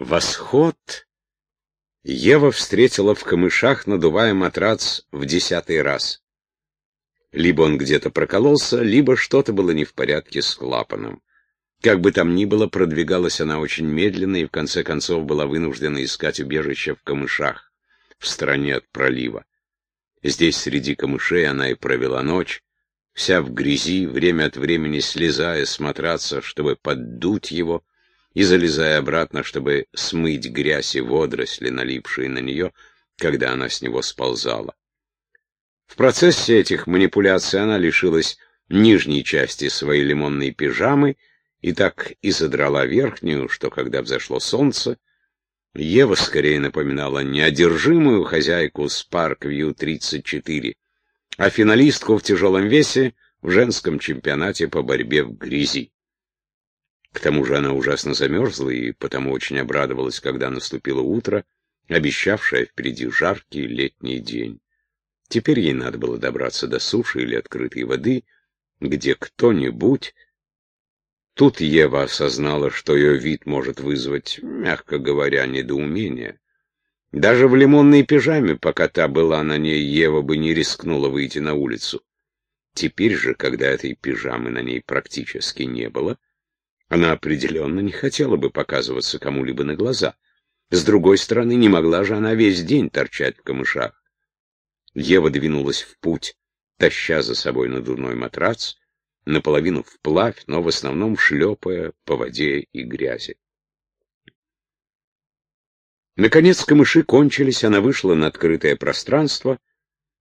Восход Ева встретила в камышах, надувая матрац в десятый раз. Либо он где-то прокололся, либо что-то было не в порядке с клапаном. Как бы там ни было, продвигалась она очень медленно и в конце концов была вынуждена искать убежище в камышах, в стороне от пролива. Здесь среди камышей она и провела ночь, вся в грязи, время от времени слезая с матраца, чтобы поддуть его, и залезая обратно, чтобы смыть грязь и водоросли, налипшие на нее, когда она с него сползала. В процессе этих манипуляций она лишилась нижней части своей лимонной пижамы и так и задрала верхнюю, что, когда взошло солнце, Ева скорее напоминала неодержимую хозяйку с Парквью 34, а финалистку в тяжелом весе в женском чемпионате по борьбе в грязи. К тому же она ужасно замерзла и потому очень обрадовалась, когда наступило утро, обещавшее впереди жаркий летний день. Теперь ей надо было добраться до суши или открытой воды, где кто-нибудь... Тут Ева осознала, что ее вид может вызвать, мягко говоря, недоумение. Даже в лимонной пижаме, пока та была на ней, Ева бы не рискнула выйти на улицу. Теперь же, когда этой пижамы на ней практически не было, она определенно не хотела бы показываться кому-либо на глаза. С другой стороны, не могла же она весь день торчать в камышах. Ева двинулась в путь, таща за собой надувной матрац, наполовину вплавь, но в основном шлепая по воде и грязи. Наконец камыши кончились, она вышла на открытое пространство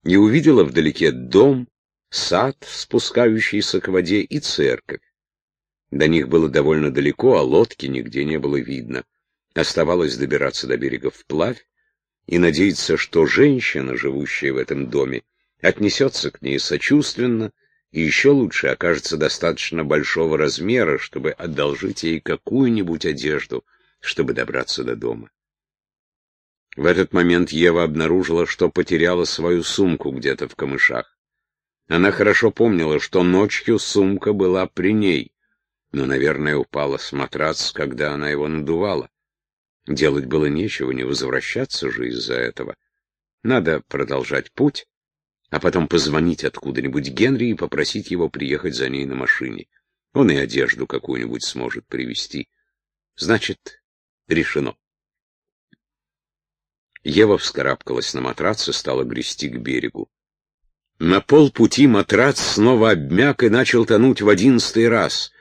и увидела вдалеке дом, сад, спускающийся к воде, и церковь. До них было довольно далеко, а лодки нигде не было видно. Оставалось добираться до берега вплавь, и надеяться, что женщина, живущая в этом доме, отнесется к ней сочувственно и еще лучше окажется достаточно большого размера, чтобы одолжить ей какую-нибудь одежду, чтобы добраться до дома. В этот момент Ева обнаружила, что потеряла свою сумку где-то в камышах. Она хорошо помнила, что ночью сумка была при ней, но, наверное, упала с матрац, когда она его надувала. Делать было нечего, не возвращаться же из-за этого. Надо продолжать путь, а потом позвонить откуда-нибудь Генри и попросить его приехать за ней на машине. Он и одежду какую-нибудь сможет привезти. Значит, решено. Ева вскарабкалась на матрац и стала грести к берегу. На полпути матрац снова обмяк и начал тонуть в одиннадцатый раз.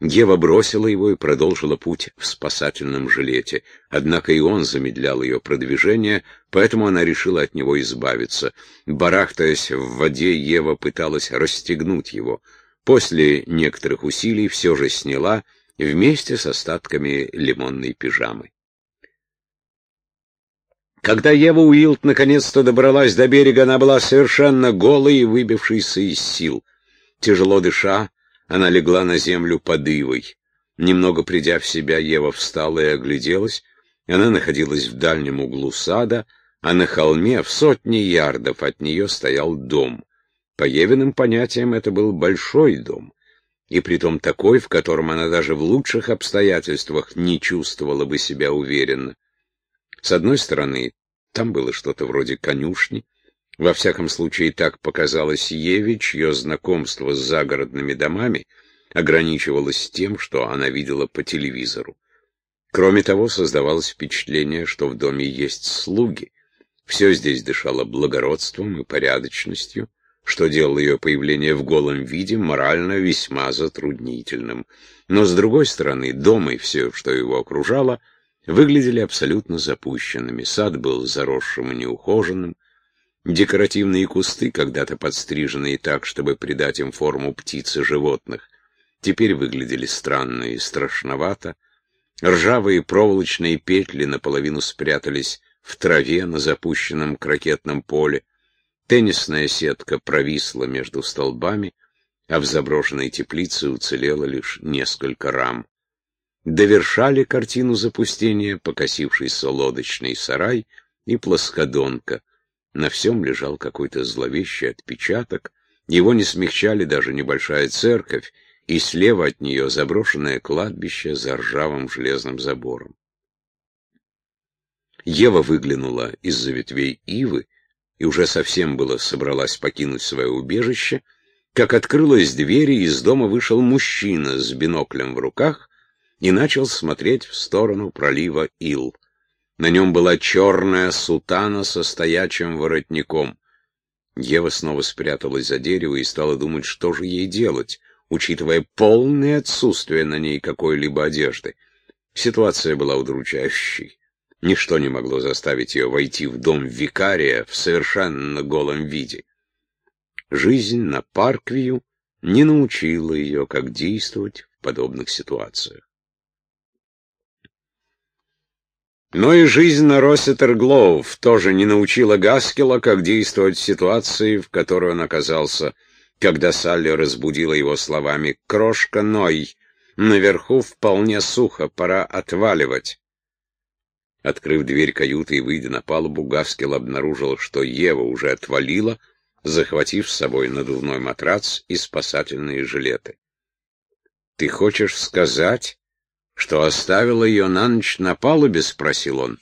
Ева бросила его и продолжила путь в спасательном жилете. Однако и он замедлял ее продвижение, поэтому она решила от него избавиться. Барахтаясь в воде, Ева пыталась расстегнуть его. После некоторых усилий все же сняла вместе с остатками лимонной пижамы. Когда Ева Уилт наконец-то добралась до берега, она была совершенно голой и выбившейся из сил. Тяжело дыша, она легла на землю под ивой. Немного придя в себя, Ева встала и огляделась. Она находилась в дальнем углу сада, а на холме в сотни ярдов от нее стоял дом. По Евиным понятиям это был большой дом, и притом такой, в котором она даже в лучших обстоятельствах не чувствовала бы себя уверенно. С одной стороны, там было что-то вроде конюшни, во всяком случае, так показалось Еве, чье знакомство с загородными домами ограничивалось тем, что она видела по телевизору. Кроме того, создавалось впечатление, что в доме есть слуги. Все здесь дышало благородством и порядочностью, что делало ее появление в голом виде морально весьма затруднительным. Но, с другой стороны, дом и все, что его окружало, выглядели абсолютно запущенными. Сад был заросшим и неухоженным, Декоративные кусты, когда-то подстриженные так, чтобы придать им форму птиц и животных, теперь выглядели странно и страшновато. Ржавые проволочные петли наполовину спрятались в траве на запущенном крокетном поле. Теннисная сетка провисла между столбами, а в заброшенной теплице уцелело лишь несколько рам. Довершали картину запустения покосившийся лодочный сарай и плоскодонка, на всем лежал какой-то зловещий отпечаток, его не смягчали даже небольшая церковь и слева от нее заброшенное кладбище за ржавым железным забором. Ева выглянула из-за ветвей ивы и уже совсем было собралась покинуть свое убежище, как открылась дверь, и из дома вышел мужчина с биноклем в руках и начал смотреть в сторону пролива Ил. На нем была черная сутана со стоячим воротником. Ева снова спряталась за дерево и стала думать, что же ей делать, учитывая полное отсутствие на ней какой-либо одежды. Ситуация была удручающей. Ничто не могло заставить ее войти в дом викария в совершенно голом виде. Жизнь на Парквью не научила ее, как действовать в подобных ситуациях. Но и жизнь на Россетер-Глоув тоже не научила Гаскела, как действовать в ситуации, в которой он оказался, когда Салли разбудила его словами «Крошка Ной, наверху вполне сухо, пора отваливать». Открыв дверь каюты и выйдя на палубу, Гаскел обнаружил, что Ева уже отвалила, захватив с собой надувной матрац и спасательные жилеты. «Ты хочешь сказать, что оставил ее на ночь на палубе?» — спросил он.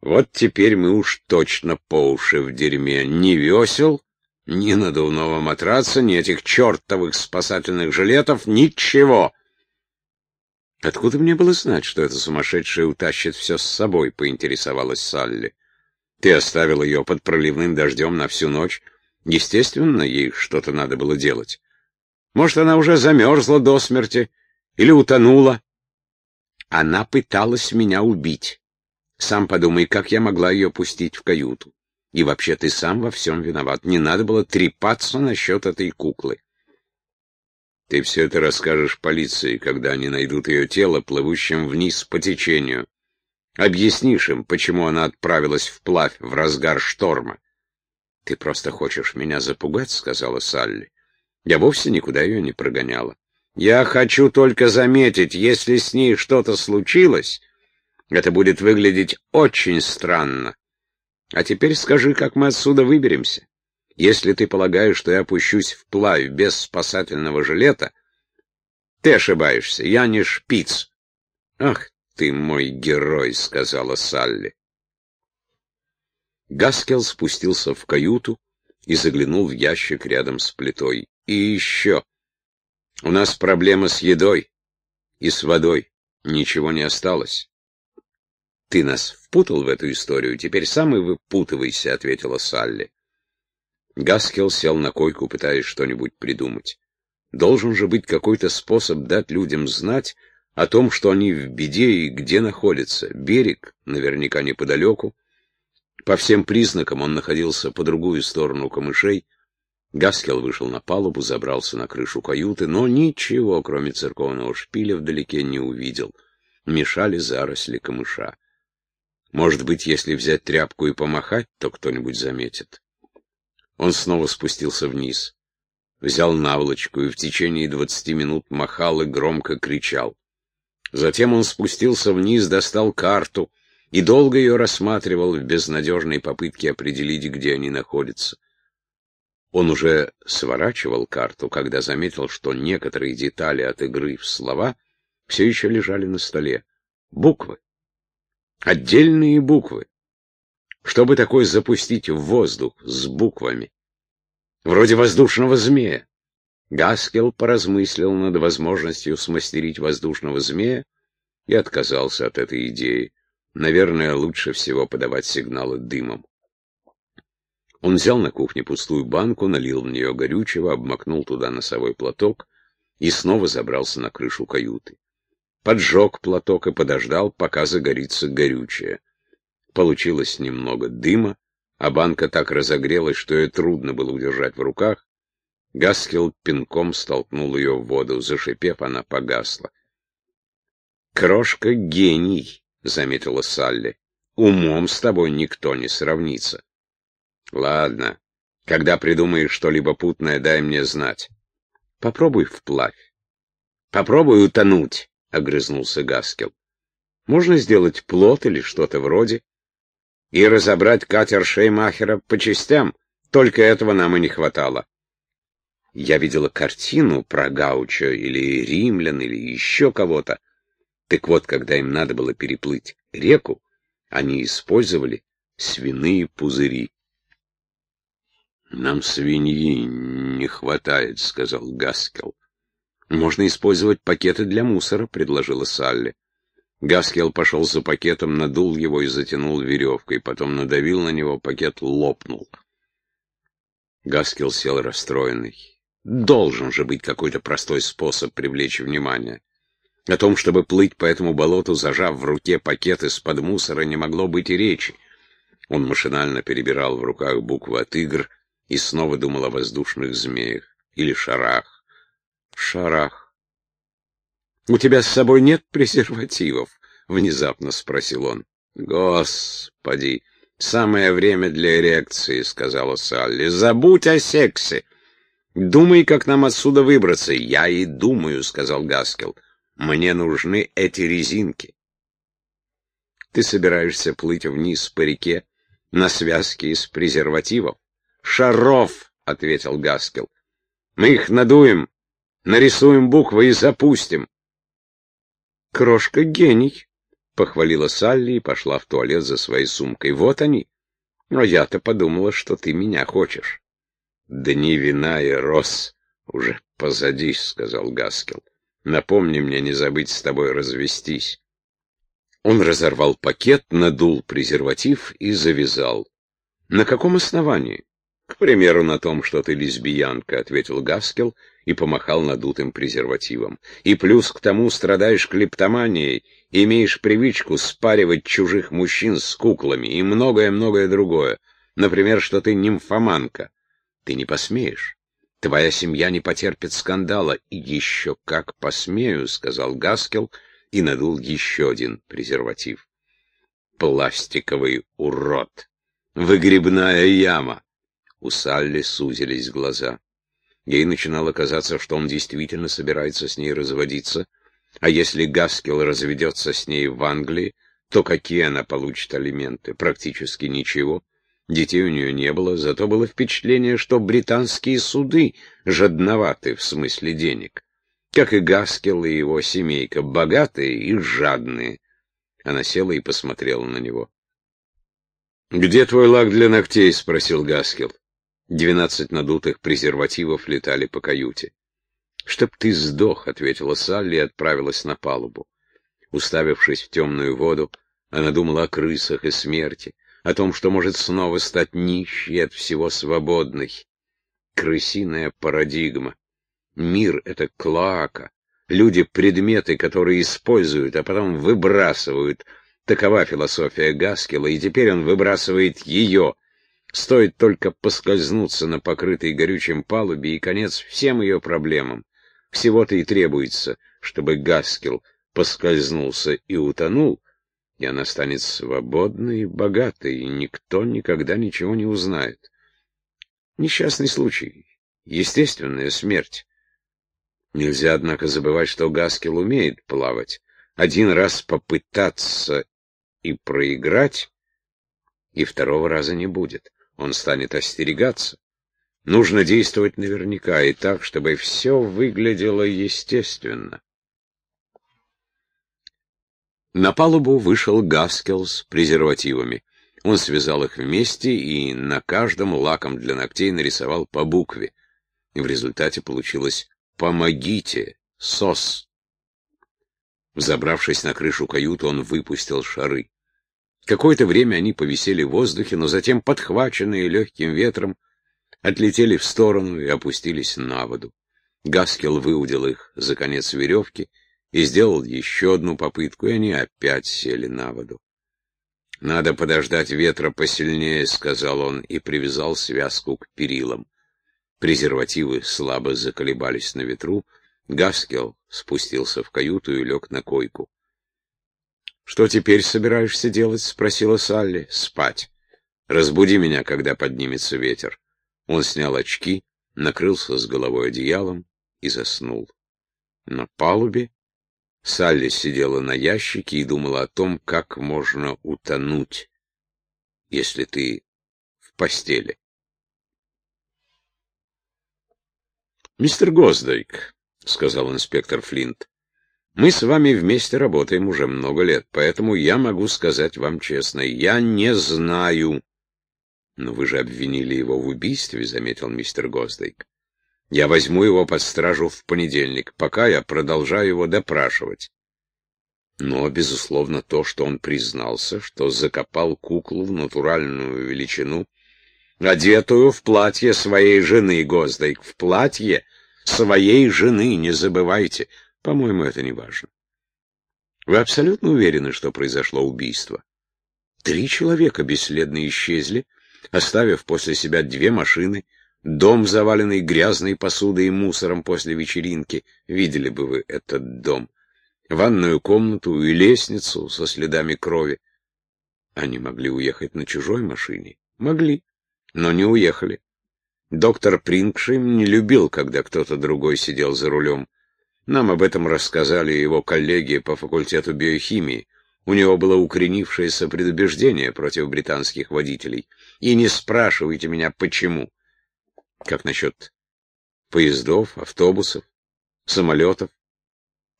«Вот теперь мы уж точно по уши в дерьме. Ни весел, ни надувного матраца, ни этих чертовых спасательных жилетов, ничего!» «Откуда мне было знать, что эта сумасшедшая утащит все с собой?» — поинтересовалась Салли. «Ты оставил ее под проливным дождем на всю ночь. Естественно, ей что-то надо было делать. Может, она уже замерзла до смерти или утонула. Она пыталась меня убить. Сам подумай, как я могла ее пустить в каюту. И вообще ты сам во всем виноват. Не надо было трепаться насчет этой куклы. Ты все это расскажешь полиции, когда они найдут ее тело, плывущим вниз по течению. Объяснишь им, почему она отправилась вплавь в разгар шторма. — Ты просто хочешь меня запугать, — сказала Салли. Я вовсе никуда ее не прогоняла. Я хочу только заметить, если с ней что-то случилось, это будет выглядеть очень странно. А теперь скажи, как мы отсюда выберемся. Если ты полагаешь, что я опущусь вплавь без спасательного жилета, ты ошибаешься, я не шпиц. Ах ты мой герой, сказала Салли. Гаскел спустился в каюту и заглянул в ящик рядом с плитой. И еще. У нас проблема с едой и с водой. Ничего не осталось. Ты нас впутал в эту историю, теперь сам и выпутывайся, ответила Салли. Гаскел сел на койку, пытаясь что-нибудь придумать. Должен же быть какой-то способ дать людям знать о том, что они в беде и где находятся. Берег наверняка неподалеку. По всем признакам он находился по другую сторону камышей. Гаскел вышел на палубу, забрался на крышу каюты, но ничего, кроме церковного шпиля, вдалеке не увидел. Мешали заросли камыша. Может быть, если взять тряпку и помахать, то кто-нибудь заметит. Он снова спустился вниз, взял наволочку и в течение двадцати минут махал и громко кричал. Затем он спустился вниз, достал карту и долго ее рассматривал в безнадежной попытке определить, где они находятся. Он уже сворачивал карту, когда заметил, что некоторые детали от игры в слова все еще лежали на столе. Буквы. Отдельные буквы. Чтобы такое запустить в воздух с буквами? Вроде воздушного змея. Гаскел поразмыслил над возможностью смастерить воздушного змея и отказался от этой идеи. Наверное, лучше всего подавать сигналы дымом. Он взял на кухне пустую банку, налил в нее горючего, обмакнул туда носовой платок и снова забрался на крышу каюты. Поджег платок и подождал, пока загорится горючее. Получилось немного дыма, а банка так разогрелась, что ее трудно было удержать в руках. Гаскел пинком столкнул ее в воду. Зашипев, она погасла. «Крошка — гений», — заметила Салли. «Умом с тобой никто не сравнится». «Ладно, когда придумаешь что-либо путное, дай мне знать. Попробуй вплавь. Попробуй утонуть», — огрызнулся Гаскел. «Можно сделать плот или что-то вроде и разобрать катер Шеймахера по частям. Только этого нам и не хватало. Я видела картину про Гаучо или римлян или еще кого-то. Так вот, когда им надо было переплыть реку, Они использовали свиные пузыри. «Нам свиньи не хватает», — сказал Гаскел. «Можно использовать пакеты для мусора», — предложила Салли. Гаскел пошел за пакетом, надул его и затянул веревкой, потом надавил на него, пакет лопнул. Гаскел сел расстроенный. Должен же быть какой-то простой способ привлечь внимание. О том, чтобы плыть по этому болоту, зажав в руке пакет из-под мусора, не могло быть и речи. Он машинально перебирал в руках буквы от игр и снова думал о воздушных змеях или шарах. Шарах. «У тебя с собой нет презервативов?» — внезапно спросил он. «Господи, самое время для эрекции», — сказала Салли. «Забудь о сексе. Думай, как нам отсюда выбраться». «Я и думаю», — сказал Гаскел. «Мне нужны эти резинки». «Ты собираешься плыть вниз по реке на связке из презервативов?» «Шаров», — ответил Гаскел. «Мы их надуем, нарисуем буквы и запустим». «Крошка гений», — похвалила Салли и пошла в туалет за своей сумкой. «Вот они. Но я-то подумала, что ты меня хочешь». «Дни вина и роз уже позади», — сказал Гаскел. «Напомни мне не забыть с тобой развестись». Он разорвал пакет, надул презерватив и завязал. «На каком основании?» «К примеру, на том, что ты лесбиянка», — ответил Гаскел и помахал надутым презервативом. «И плюс к тому страдаешь клептоманией, имеешь привычку спаривать чужих мужчин с куклами и многое-многое другое. Например, что ты нимфоманка. Ты не посмеешь. Твоя семья не потерпит скандала. И еще как посмею», — сказал Гаскел и надул еще один презерватив. «Пластиковый урод! Выгребная яма!» У Салли сузились глаза. Ей начинало казаться, что он действительно собирается с ней разводиться, а если Гаскел разведется с ней в Англии, то какие она получит алименты? Практически ничего. Детей у нее не было, зато было впечатление, что британские суды жадноваты в смысле денег. Как и Гаскел и его семейка, богатые и жадные. Она села и посмотрела на него. «Где твой лак для ногтей?» — спросил Гаскел. Двенадцать надутых презервативов летали по каюте. «Чтоб ты сдох», — ответила Салли и отправилась на палубу. Уставившись в темную воду, она думала о крысах и смерти, о том, что может снова стать нищей от всего свободной. Крысиная парадигма. Мир — это клоака. Люди — предметы, которые используют, а потом выбрасывают. Такова философия Гаскела, и теперь он выбрасывает ее — Стоит только поскользнуться на покрытой горючим палубе, и конец всем ее проблемам. Всего-то и требуется, чтобы Гаскел поскользнулся и утонул, и она станет свободной и богатой, и никто никогда ничего не узнает. Несчастный случай, естественная смерть. Нельзя, однако, забывать, что Гаскел умеет плавать. Один раз попытаться и проиграть, и второго раза не будет он станет остерегаться. Нужно действовать наверняка и так, чтобы все выглядело естественно. На палубу вышел Гаскел с презервативами. Он связал их вместе и на каждом лаком для ногтей нарисовал по букве. И в результате получилось «Помогите! СОС!». Забравшись на крышу каюты, он выпустил шары. Какое-то время они повисели в воздухе, но затем, подхваченные легким ветром, отлетели в сторону и опустились на воду. Гаскел выудил их за конец веревки и сделал еще одну попытку, и они опять сели на воду. «Надо подождать ветра посильнее», — сказал он, и привязал связку к перилам. Презервативы слабо заколебались на ветру. Гаскел спустился в каюту и лег на койку. «Что теперь собираешься делать?» — спросила Салли. «Спать. Разбуди меня, когда поднимется ветер». Он снял очки, накрылся с головой одеялом и заснул. На палубе Салли сидела на ящике и думала о том, как можно утонуть, если ты в постели. «Мистер Гоздайк», — сказал инспектор Флинт, Мы с вами вместе работаем уже много лет, поэтому я могу сказать вам честно, я не знаю. Но вы же обвинили его в убийстве, заметил мистер Гоздейк. Я возьму его под стражу в понедельник, пока я продолжаю его допрашивать. Но, безусловно, то, что он признался, что закопал куклу в натуральную величину, одетую в платье своей жены, Гоздайк, в платье своей жены, не забывайте. По-моему, это не важно. Вы абсолютно уверены, что произошло убийство? Три человека бесследно исчезли, оставив после себя две машины, дом, заваленный грязной посудой и мусором после вечеринки. Видели бы вы этот дом. Ванную комнату и лестницу со следами крови. Они могли уехать на чужой машине. Могли, но не уехали. Доктор Прингшим не любил, когда кто-то другой сидел за рулем. Нам об этом рассказали его коллеги по факультету биохимии. У него было укоренившееся предубеждение против британских водителей. И не спрашивайте меня, почему. Как насчет поездов, автобусов, самолетов?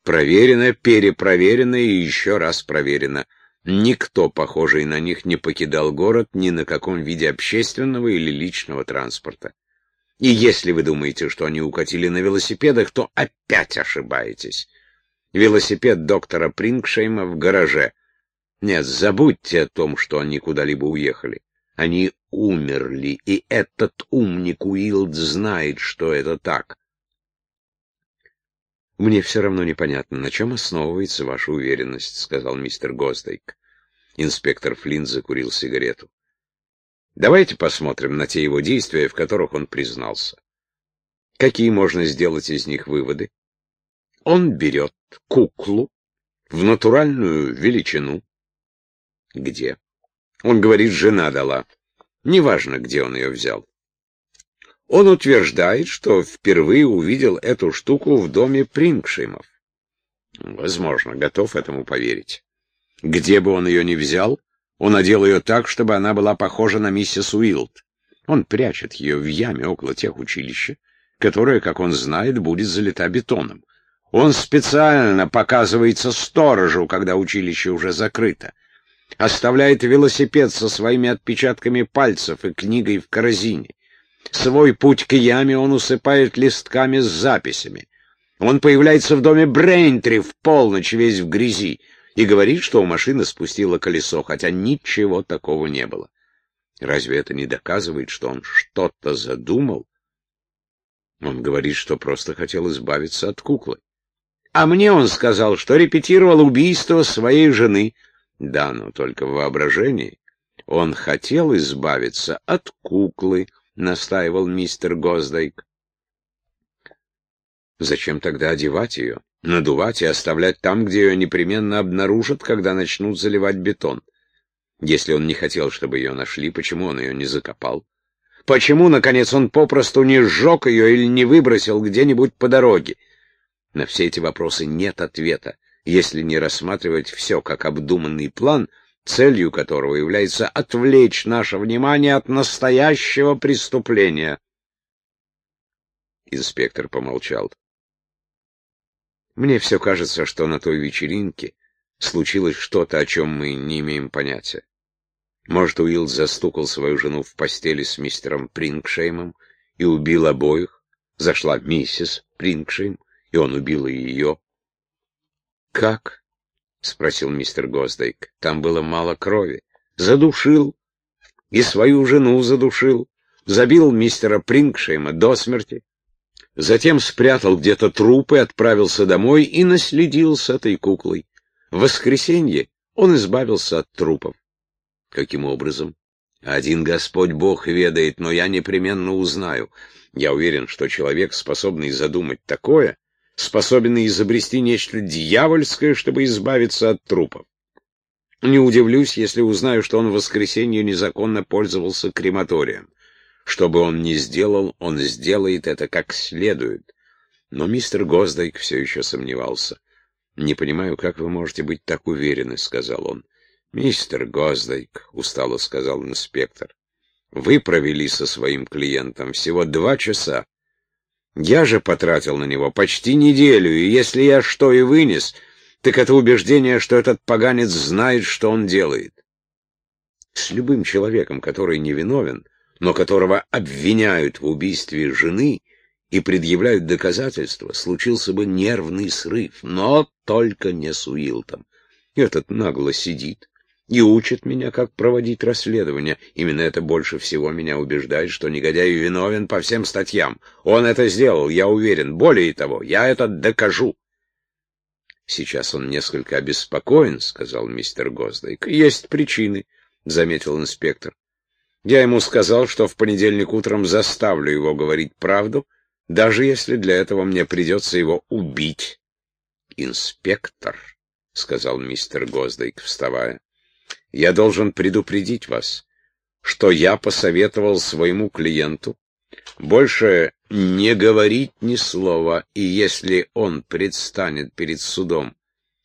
Проверено, перепроверено и еще раз проверено. Никто, похожий на них, не покидал город ни на каком виде общественного или личного транспорта. И если вы думаете, что они укатили на велосипедах, то опять ошибаетесь. Велосипед доктора Прингшейма в гараже. Нет, забудьте о том, что они куда-либо уехали. Они умерли, и этот умник Уилд знает, что это так. «Мне все равно непонятно, на чем основывается ваша уверенность», — сказал мистер Гостейк. Инспектор Флинн закурил сигарету. Давайте посмотрим на те его действия, в которых он признался. Какие можно сделать из них выводы? Он берет куклу в натуральную величину. Где? Он говорит, жена дала. Неважно, где он ее взял. Он утверждает, что впервые увидел эту штуку в доме Прингшимов. Возможно, готов этому поверить. Где бы он ее ни взял, он одел ее так, чтобы она была похожа на миссис Уилд. Он прячет ее в яме около тех училища, которое, как он знает, будет залита бетоном. Он специально показывается сторожу, когда училище уже закрыто. Оставляет велосипед со своими отпечатками пальцев и книгой в корзине. Свой путь к яме он усыпает листками с записями. Он появляется в доме Брейнтри в полночь весь в грязи и говорит, что у машины спустило колесо, хотя ничего такого не было. Разве это не доказывает, что он что-то задумал? Он говорит, что просто хотел избавиться от куклы. А мне он сказал, что репетировал убийство своей жены. Да, но только в воображении. Он хотел избавиться от куклы, настаивал мистер Гоздайк. Зачем тогда одевать ее? Надувать и оставлять там, где ее непременно обнаружат, когда начнут заливать бетон. Если он не хотел, чтобы ее нашли, почему он ее не закопал? Почему, наконец, он попросту не сжег ее или не выбросил где-нибудь по дороге? На все эти вопросы нет ответа, если не рассматривать все как обдуманный план, целью которого является отвлечь наше внимание от настоящего преступления. Инспектор помолчал. Мне все кажется, что на той вечеринке случилось что-то, о чем мы не имеем понятия. Может, Уилл застукал свою жену в постели с мистером Прингшеймом и убил обоих. Зашла миссис Прингшейм, и он убил ее. «Как?» — спросил мистер Гоздейк. «Там было мало крови. Задушил. И свою жену задушил. Забил мистера Прингшейма до смерти. Затем спрятал где-то труп и отправился домой и наследил с этой куклой. В воскресенье он избавился от трупов. Каким образом? Один Господь Бог ведает, но я непременно узнаю. Я уверен, что человек, способный задумать такое, способен изобрести нечто дьявольское, чтобы избавиться от трупов. Не удивлюсь, если узнаю, что он в воскресенье незаконно пользовался крематорием. Что бы он ни сделал, он сделает это как следует. Но мистер Гоздайк все еще сомневался. «Не понимаю, как вы можете быть так уверены», — сказал он. «Мистер Гоздайк», — устало сказал инспектор, — «вы провели со своим клиентом всего два часа. Я же потратил на него почти неделю, и если я что и вынес, так это убеждение, что этот поганец знает, что он делает. С любым человеком, который невиновен, но которого обвиняют в убийстве жены и предъявляют доказательства, случился бы нервный срыв, но только не с Уилтом. Этот нагло сидит, и учит меня, как проводить расследование. Именно это больше всего меня убеждает, что негодяй виновен по всем статьям. Он это сделал, я уверен. Более того, я это докажу. Сейчас он несколько обеспокоен, — сказал мистер Гоздайк. Есть причины, — заметил инспектор. Я ему сказал, что в понедельник утром заставлю его говорить правду, даже если для этого мне придется его убить. Инспектор, — сказал мистер Гоздайк, вставая. Я должен предупредить вас, что я посоветовал своему клиенту больше не говорить ни слова, и если он предстанет перед судом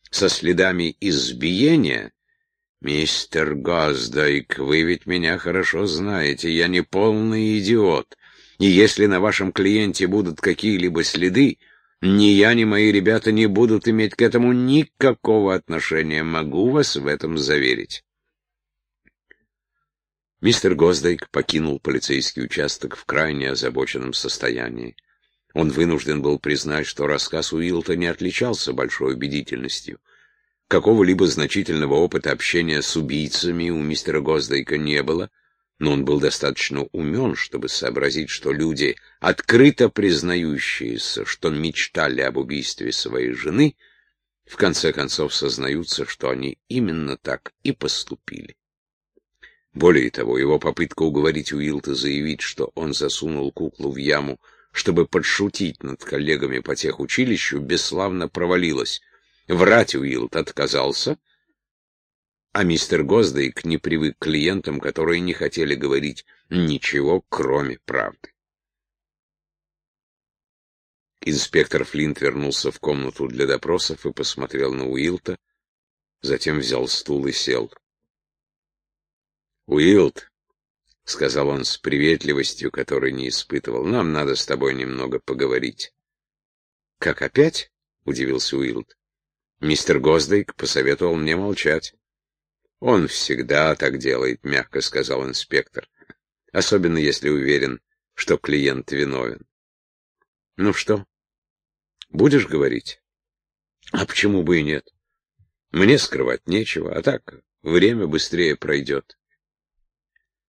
со следами избиения, мистер Газдайк, вы ведь меня хорошо знаете, я не полный идиот, и если на вашем клиенте будут какие-либо следы, ни я, ни мои ребята не будут иметь к этому никакого отношения, могу вас в этом заверить. Мистер Гоздейк покинул полицейский участок в крайне озабоченном состоянии. Он вынужден был признать, что рассказ Уилта не отличался большой убедительностью. Какого-либо значительного опыта общения с убийцами у мистера Гоздейка не было, но он был достаточно умен, чтобы сообразить, что люди, открыто признающиеся, что мечтали об убийстве своей жены, в конце концов сознаются, что они именно так и поступили. Более того, его попытка уговорить Уилта заявить, что он засунул куклу в яму, чтобы подшутить над коллегами по техучилищу, бесславно провалилась. Врать Уилт отказался, а мистер Гоздейк не привык к клиентам, которые не хотели говорить ничего, кроме правды. Инспектор Флинт вернулся в комнату для допросов и посмотрел на Уилта, затем взял стул и сел. «Уилд», — сказал он с приветливостью, которой не испытывал, — «нам надо с тобой немного поговорить». «Как опять?» — удивился Уилд. «Мистер Гоздейк посоветовал мне молчать». «Он всегда так делает», — мягко сказал инспектор, «особенно если уверен, что клиент виновен». «Ну что, будешь говорить?» «А почему бы и нет? Мне скрывать нечего, а так время быстрее пройдет».